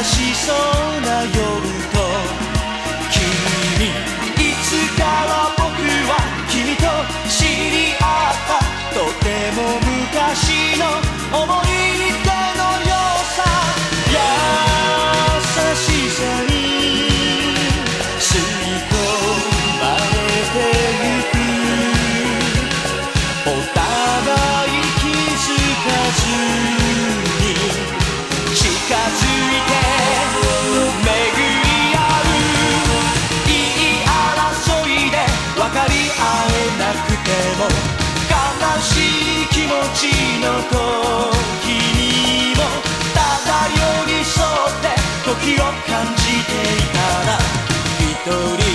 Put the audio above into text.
しそうなも悲しい気持ちの時にもただ寄り添って時を感じていたら一人